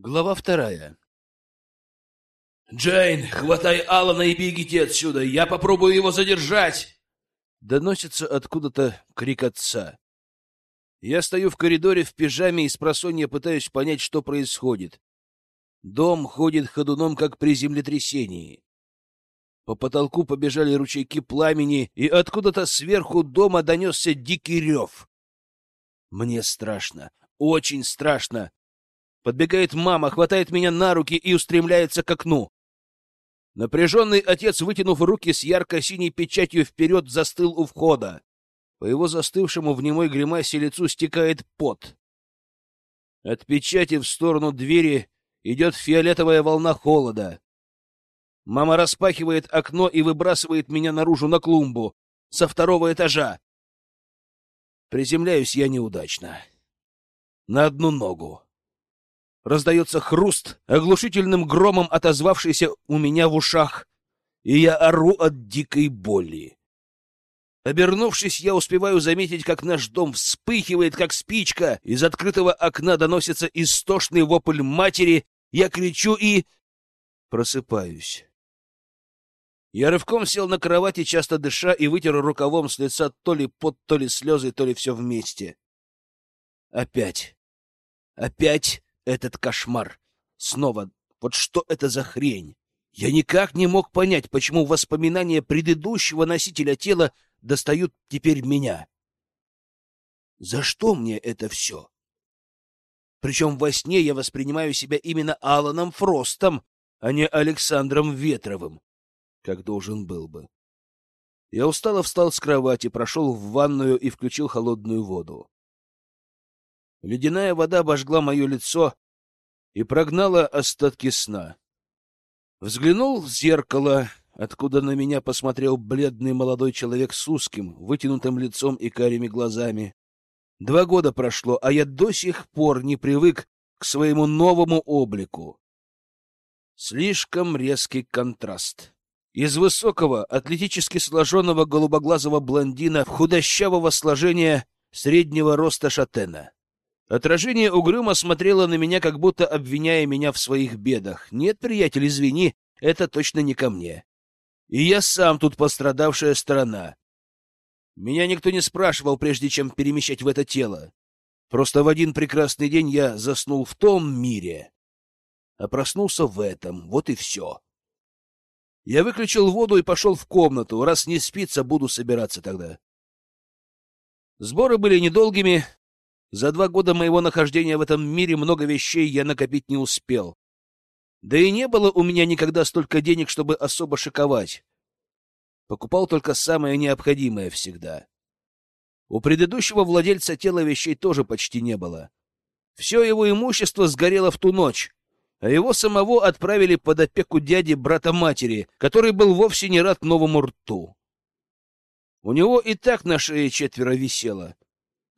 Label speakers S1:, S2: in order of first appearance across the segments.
S1: Глава вторая.
S2: «Джейн, хватай Алана и бегите отсюда! Я попробую его задержать!»
S1: Доносится откуда-то крик отца. Я стою в коридоре в пижаме и с просонья пытаюсь понять, что происходит. Дом ходит ходуном, как при землетрясении. По потолку побежали ручейки пламени, и откуда-то сверху дома донесся дикий рев. Мне страшно, очень страшно. Подбегает мама, хватает меня на руки и устремляется к окну. Напряженный отец, вытянув руки с ярко-синей печатью вперед, застыл у входа. По его застывшему в немой гримасе лицу стекает пот. От печати в сторону двери идет фиолетовая волна холода. Мама распахивает окно и выбрасывает меня наружу на клумбу со второго этажа. Приземляюсь я неудачно. На одну ногу. Раздается хруст, оглушительным громом отозвавшийся у меня в ушах, и я ору от дикой боли. Обернувшись, я успеваю заметить, как наш дом вспыхивает, как спичка. Из открытого окна доносится истошный вопль матери. Я кричу и... Просыпаюсь. Я рывком сел на кровати, часто дыша, и вытер рукавом с лица то ли пот, то ли слезы, то ли все вместе. Опять. Опять этот кошмар. Снова, вот что это за хрень? Я никак не мог понять, почему воспоминания предыдущего носителя тела достают теперь меня. За что мне это все? Причем во сне я воспринимаю себя именно Аланом Фростом, а не Александром Ветровым, как должен был бы. Я устало встал с кровати, прошел в ванную и включил холодную воду. Ледяная вода обожгла мое лицо и прогнала остатки сна. Взглянул в зеркало, откуда на меня посмотрел бледный молодой человек с узким, вытянутым лицом и карими глазами. Два года прошло, а я до сих пор не привык к своему новому облику. Слишком резкий контраст. Из высокого, атлетически сложенного голубоглазого блондина в худощавого сложения среднего роста шатена. Отражение угрюмо смотрело на меня, как будто обвиняя меня в своих бедах. Нет, приятель, извини, это точно не ко мне. И я сам тут пострадавшая сторона. Меня никто не спрашивал, прежде чем перемещать в это тело. Просто в один прекрасный день я заснул в том мире, а проснулся в этом. Вот и все. Я выключил воду и пошел в комнату. Раз не спится, буду собираться тогда. Сборы были недолгими, за два года моего нахождения в этом мире много вещей я накопить не успел. Да и не было у меня никогда столько денег, чтобы особо шиковать. Покупал только самое необходимое всегда. У предыдущего владельца тела вещей тоже почти не было. Все его имущество сгорело в ту ночь, а его самого отправили под опеку дяди брата-матери, который был вовсе не рад новому рту. У него и так на шее четверо висело —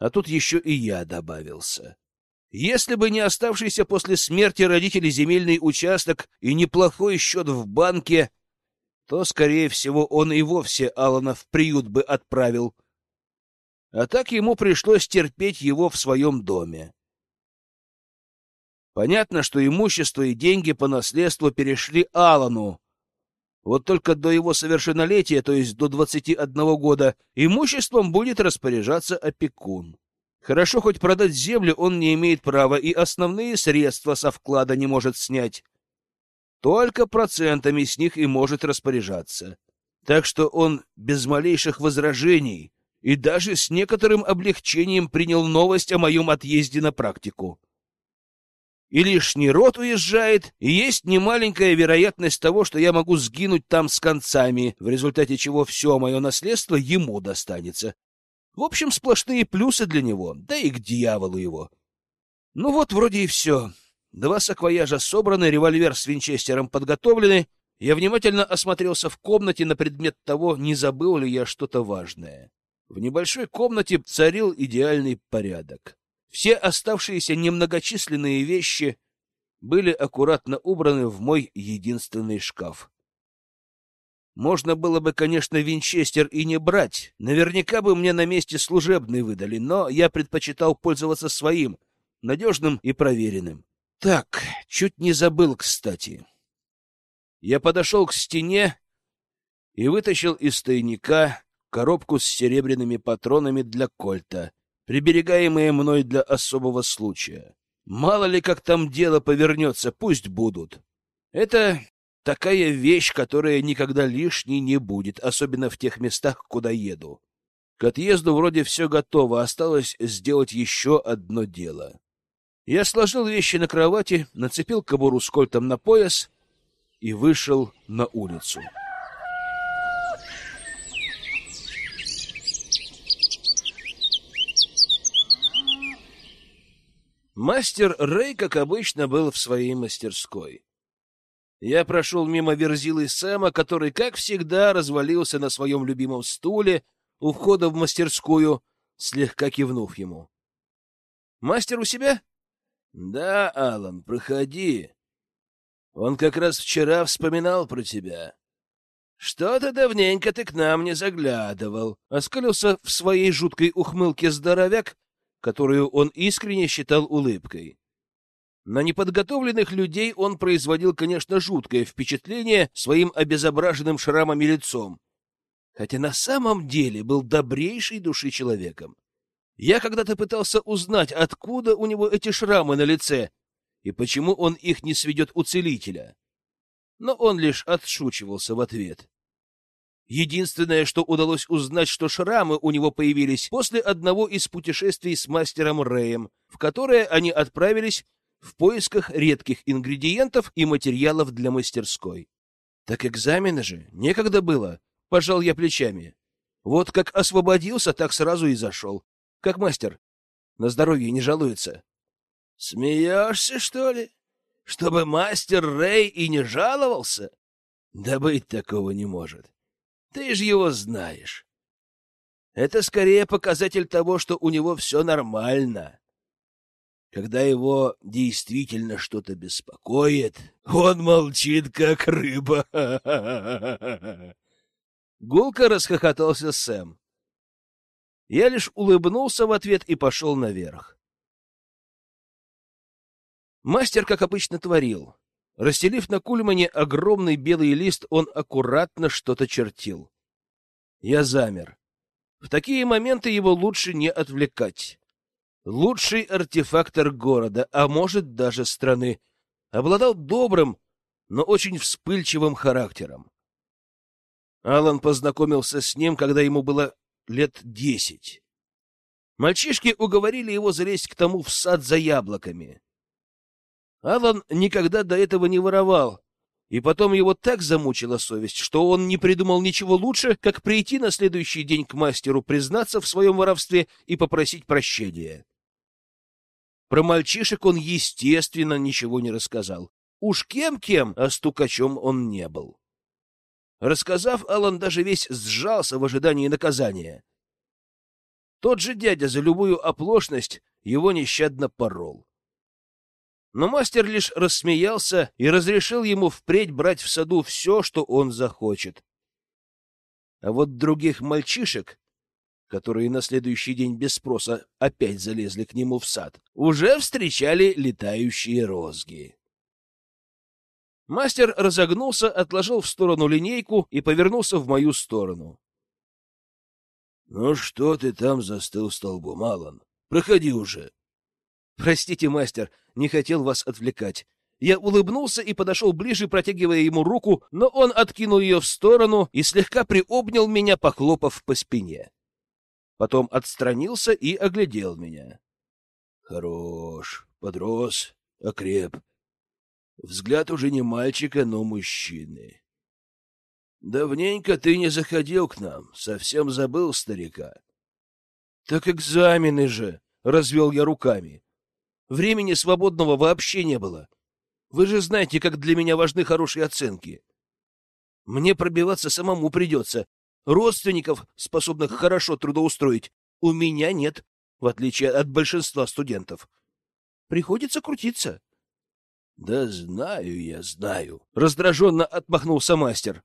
S1: а тут еще и я добавился. Если бы не оставшийся после смерти родителей земельный участок и неплохой счет в банке, то, скорее всего, он и вовсе Алана в приют бы отправил. А так ему пришлось терпеть его в своем доме. Понятно, что имущество и деньги по наследству перешли Алану, вот только до его совершеннолетия, то есть до 21 года, имуществом будет распоряжаться опекун. Хорошо, хоть продать землю он не имеет права и основные средства со вклада не может снять. Только процентами с них и может распоряжаться. Так что он без малейших возражений и даже с некоторым облегчением принял новость о моем отъезде на практику и лишний род уезжает, и есть немаленькая вероятность того, что я могу сгинуть там с концами, в результате чего все мое наследство ему достанется. В общем, сплошные плюсы для него, да и к дьяволу его. Ну вот, вроде и все. Два саквояжа собраны, револьвер с винчестером подготовлены. Я внимательно осмотрелся в комнате на предмет того, не забыл ли я что-то важное. В небольшой комнате царил идеальный порядок. Все оставшиеся немногочисленные вещи были аккуратно убраны в мой единственный шкаф. Можно было бы, конечно, винчестер и не брать. Наверняка бы мне на месте служебный выдали, но я предпочитал пользоваться своим, надежным и проверенным. Так, чуть не забыл, кстати. Я подошел к стене и вытащил из тайника коробку с серебряными патронами для кольта, приберегаемые мной для особого случая. Мало ли, как там дело повернется, пусть будут. Это такая вещь, которая никогда лишней не будет, особенно в тех местах, куда еду. К отъезду вроде все готово, осталось сделать еще одно дело. Я сложил вещи на кровати, нацепил кобуру с кольтом на пояс и вышел на улицу. Мастер Рэй, как обычно, был в своей мастерской. Я прошел мимо Верзилы Сэма, который, как всегда, развалился на своем любимом стуле у входа в мастерскую, слегка кивнув ему. «Мастер у себя?» «Да, Алан, проходи. Он как раз вчера вспоминал про тебя. Что-то давненько ты к нам не заглядывал». Оскалился в своей жуткой ухмылке здоровяк, которую он искренне считал улыбкой. На неподготовленных людей он производил, конечно, жуткое впечатление своим обезображенным шрамами лицом, хотя на самом деле был добрейшей души человеком. Я когда-то пытался узнать, откуда у него эти шрамы на лице и почему он их не сведет у целителя. Но он лишь отшучивался в ответ. Единственное, что удалось узнать, что шрамы у него появились после одного из путешествий с мастером Рэем, в которое они отправились в поисках редких ингредиентов и материалов для мастерской. Так экзамены же некогда было, пожал я плечами. Вот как освободился, так сразу и зашел. Как мастер. На здоровье не жалуется. Смеешься, что ли? Чтобы мастер Рэй и не жаловался? Да быть такого не может. Ты же его знаешь. Это скорее показатель того, что у него все нормально. Когда его действительно что-то беспокоит, он молчит, как рыба. Гулко расхохотался Сэм. Я лишь улыбнулся в ответ и пошел наверх. Мастер, как обычно, творил. Расстелив на кульмане огромный белый лист, он аккуратно что-то чертил. Я замер. В такие моменты его лучше не отвлекать. Лучший артефактор города, а может даже страны, обладал добрым, но очень вспыльчивым характером. Алан познакомился с ним, когда ему было лет десять. Мальчишки уговорили его залезть к тому в сад за яблоками. Алан никогда до этого не воровал, и потом его так замучила совесть, что он не придумал ничего лучше, как прийти на следующий день к мастеру, признаться в своем воровстве и попросить прощения. Про мальчишек он, естественно, ничего не рассказал. Уж кем-кем, а стукачом он не был. Рассказав, Алан даже весь сжался в ожидании наказания. Тот же дядя за любую оплошность его нещадно порол. Но мастер лишь рассмеялся и разрешил ему впредь брать в саду все, что он захочет. А вот других мальчишек, которые на следующий день без спроса опять залезли к нему в сад, уже встречали летающие розги. Мастер разогнулся, отложил в сторону линейку и повернулся в мою сторону. — Ну что ты там застыл столбом, Алан? Проходи уже. Простите, мастер, не хотел вас отвлекать. Я улыбнулся и подошел ближе, протягивая ему руку, но он откинул ее в сторону и слегка приобнял меня, похлопав по спине. Потом отстранился и оглядел меня. Хорош, подрос, окреп. Взгляд уже не мальчика, но мужчины. Давненько ты не заходил к нам, совсем забыл старика. Так экзамены же, развел я руками. Времени свободного вообще не было. Вы же знаете, как для меня важны хорошие оценки. Мне пробиваться самому придется. Родственников, способных хорошо трудоустроить, у меня нет, в отличие от большинства студентов. Приходится крутиться. — Да знаю я, знаю, — раздраженно отмахнулся мастер.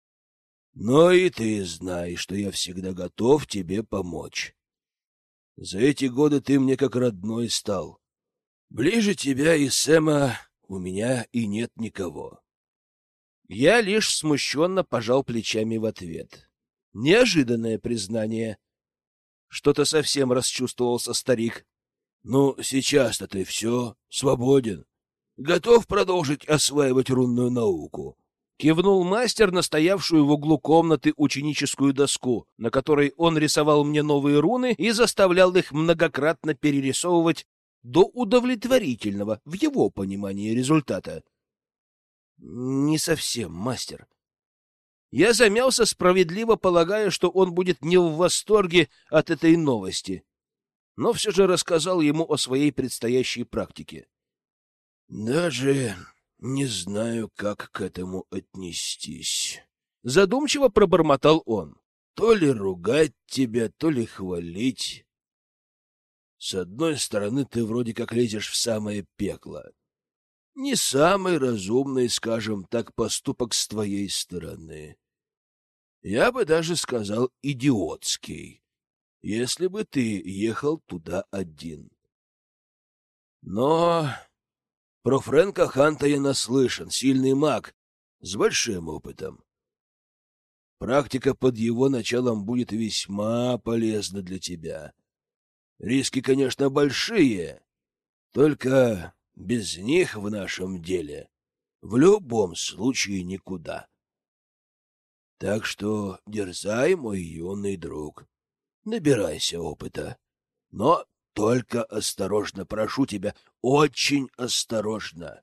S1: — Но и ты знай, что я всегда готов тебе помочь. За эти годы ты мне как родной стал. Ближе тебя и Сэма у меня и нет никого. Я лишь смущенно пожал плечами в ответ. Неожиданное признание. Что-то совсем расчувствовался старик. Ну, сейчас-то ты все, свободен. Готов продолжить осваивать рунную науку. Кивнул мастер на стоявшую в углу комнаты ученическую доску, на которой он рисовал мне новые руны и заставлял их многократно перерисовывать до удовлетворительного, в его понимании, результата. Не совсем, мастер. Я замялся, справедливо полагая, что он будет не в восторге от этой новости, но все же рассказал ему о своей предстоящей практике. Даже не знаю, как к этому отнестись. Задумчиво пробормотал он. То ли ругать тебя, то ли хвалить. С одной стороны, ты вроде как лезешь в самое пекло. Не самый разумный, скажем так, поступок с твоей стороны. Я бы даже сказал идиотский, если бы ты ехал туда один. Но про Фрэнка Ханта я наслышан, сильный маг, с большим опытом. Практика под его началом будет весьма полезна для тебя. Риски, конечно, большие, только без них в нашем деле в любом случае никуда. Так что дерзай, мой юный друг, набирайся опыта, но только осторожно, прошу тебя, очень осторожно.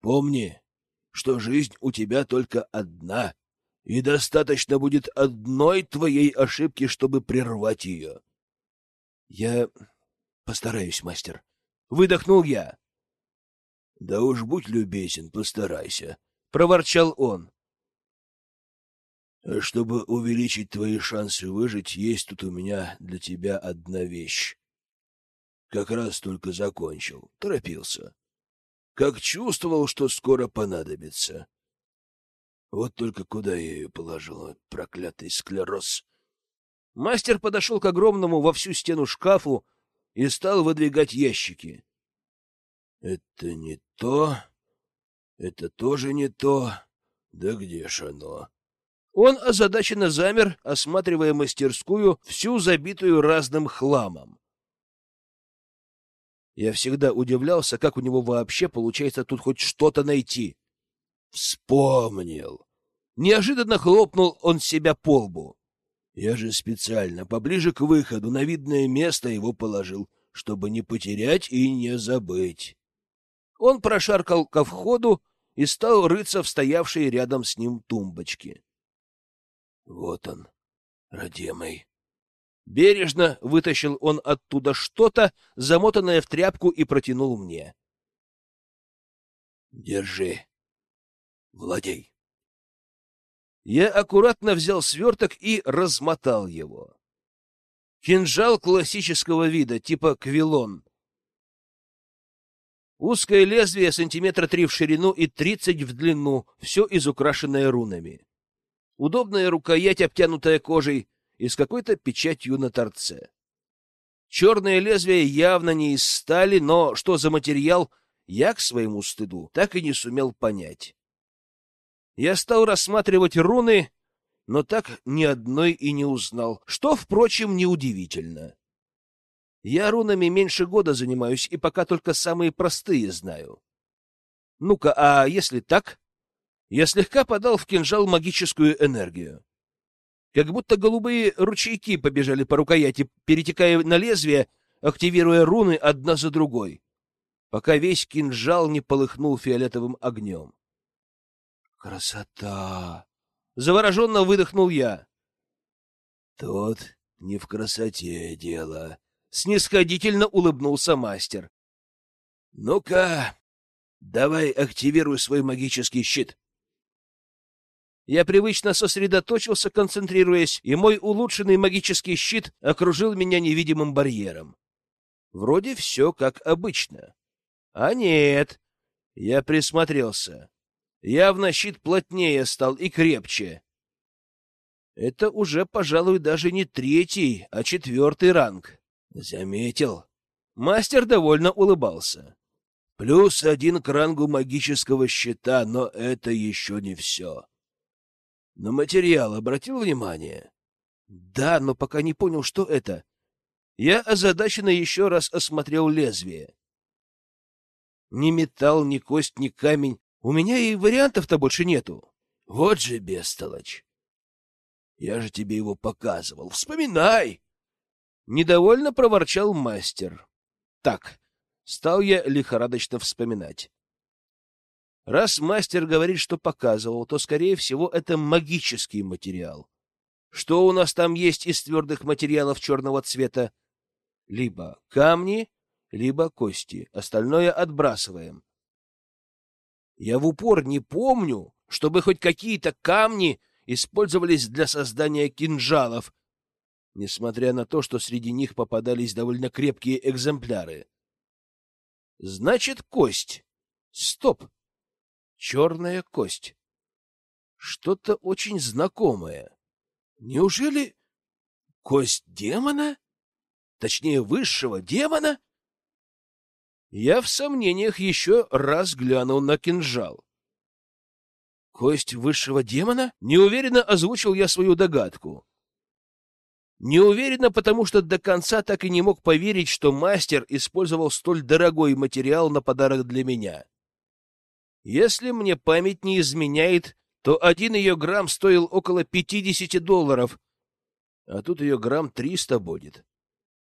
S1: Помни, что жизнь у тебя только одна, и достаточно будет одной твоей ошибки, чтобы прервать ее. Я постараюсь, мастер. Выдохнул я. Да уж будь любезен, постарайся, проворчал он. Чтобы увеличить твои шансы выжить, есть тут у меня для тебя одна вещь. Как раз только закончил, торопился. Как чувствовал, что скоро понадобится. Вот только куда я ее положил, проклятый склероз. Мастер подошел к огромному во всю стену шкафу и стал выдвигать ящики. Это не то, это тоже не то. Да где ж оно? Он озадаченно замер, осматривая мастерскую, всю забитую разным хламом. Я всегда удивлялся, как у него вообще получается тут хоть что-то найти. Вспомнил. Неожиданно хлопнул он себя по лбу. Я же специально поближе к выходу на видное место его положил, чтобы не потерять и не забыть. Он прошаркал ко входу и стал рыться в стоявшей рядом с ним тумбочке. Вот он, родимый. Бережно вытащил он оттуда что-то, замотанное в тряпку, и протянул мне. Держи. Владей. Я аккуратно взял сверток и размотал его. Кинжал классического вида, типа квилон. Узкое лезвие сантиметра три в ширину и тридцать в длину, все изукрашенное рунами. Удобная рукоять, обтянутая кожей, и с какой-то печатью на торце. Черное лезвие явно не из стали, но что за материал, я к своему стыду так и не сумел понять. Я стал рассматривать руны, но так ни одной и не узнал, что, впрочем, неудивительно. Я рунами меньше года занимаюсь и пока только самые простые знаю. Ну-ка, а если так? Я слегка подал в кинжал магическую энергию. Как будто голубые ручейки побежали по рукояти, перетекая на лезвие, активируя руны одна за другой, пока весь кинжал не полыхнул фиолетовым огнем. Красота! Завороженно выдохнул я. Тут не в красоте дело. Снисходительно улыбнулся мастер. Ну-ка, давай активируй свой магический щит. Я привычно сосредоточился, концентрируясь, и мой улучшенный магический щит окружил меня невидимым барьером. Вроде все как обычно. А нет, я присмотрелся. Явно щит плотнее стал и крепче. Это уже, пожалуй, даже не третий, а четвертый ранг. Заметил? Мастер довольно улыбался.
S2: Плюс один к рангу магического щита, но это еще не все. На материал обратил внимание?
S1: Да, но пока не понял, что это. Я озадаченно еще раз осмотрел лезвие. Ни металл, ни кость, ни камень. У меня и вариантов-то больше нету.
S2: Вот же бестолочь. Я же тебе его показывал. Вспоминай!
S1: Недовольно проворчал мастер. Так, стал я лихорадочно вспоминать. Раз мастер говорит, что показывал, то, скорее всего, это магический материал. Что у нас там есть из твердых материалов черного цвета? Либо камни, либо кости. Остальное отбрасываем. Я в упор не помню, чтобы хоть какие-то камни использовались для создания кинжалов, несмотря на то, что среди них попадались довольно крепкие экземпляры. Значит, кость. Стоп. Черная кость. Что-то очень знакомое. Неужели кость демона? Точнее, высшего демона? Я в сомнениях еще раз глянул на кинжал. Кость высшего демона? Неуверенно озвучил я свою догадку. Неуверенно, потому что до конца так и не мог поверить, что мастер использовал столь дорогой материал на подарок для меня. Если мне память не изменяет, то один ее грамм стоил около 50 долларов, а тут ее грамм 300 будет.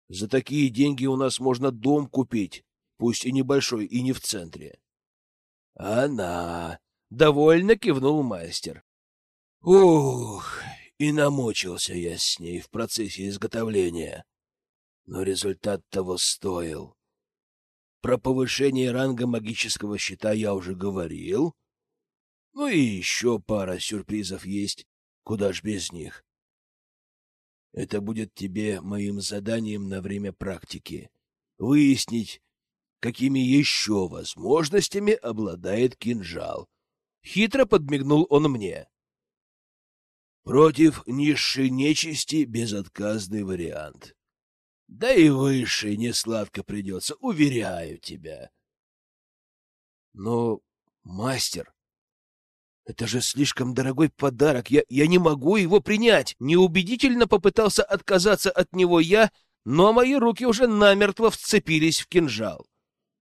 S1: За такие деньги у нас можно дом купить, пусть и небольшой, и не в центре. — Она! — довольно кивнул мастер. — Ух, и намучился я с ней в процессе изготовления. Но результат того стоил. Про повышение ранга магического щита я уже говорил. Ну и еще пара сюрпризов есть. Куда ж без них? Это будет тебе моим заданием на время практики. Выяснить, какими еще возможностями обладает кинжал. Хитро подмигнул он мне. Против низшей нечисти безотказный вариант. Да и выше не сладко придется, уверяю тебя. Но, мастер, это же слишком дорогой подарок, я, я не могу его принять. Неубедительно попытался отказаться от него я, но мои руки уже намертво вцепились в кинжал.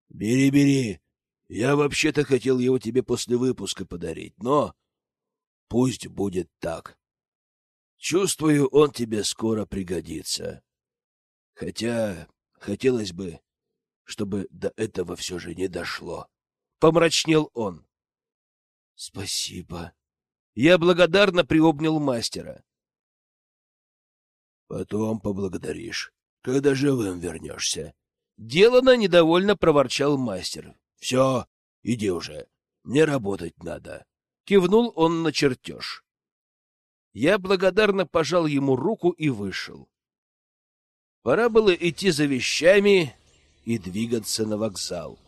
S1: Бери, бери, я вообще-то хотел его тебе после выпуска подарить, но пусть будет так. Чувствую, он тебе скоро пригодится. Хотя хотелось бы, чтобы до этого все же не дошло. Помрачнел он. Спасибо. Я благодарно приобнял мастера. Потом поблагодаришь, когда живым вернешься. Делано недовольно проворчал мастер. Все, иди уже. Мне работать надо. Кивнул он на чертеж. Я благодарно пожал ему руку и вышел. Пора было идти за вещами и двигаться на вокзал.